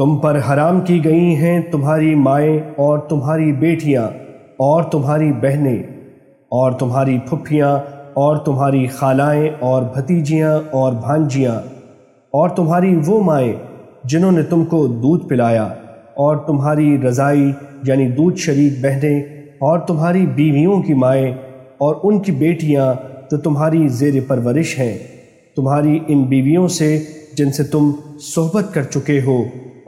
तुम पर हराम की गई हैं तुम्हारी माएँ और तुम्हारी बेटियाँ और तुम्हारी बहनें और तुम्हारी फुफ्फियाँ और तुम्हारी खालाएँ और भतीजियाँ और भांजियाँ और तुम्हारी वो माएँ जिन्होंने तुमको दूध पिलाया और तुम्हारी रज़ाई यानी दूध शरीक बहनें और तुम्हारी बीवियों की माएँ और उनकी बेटियाँ जो तुम्हारी जेर परवरिश हैं। तुम्हारी इन बीवियों से जिनसे तुम सोहबत कर चुके हो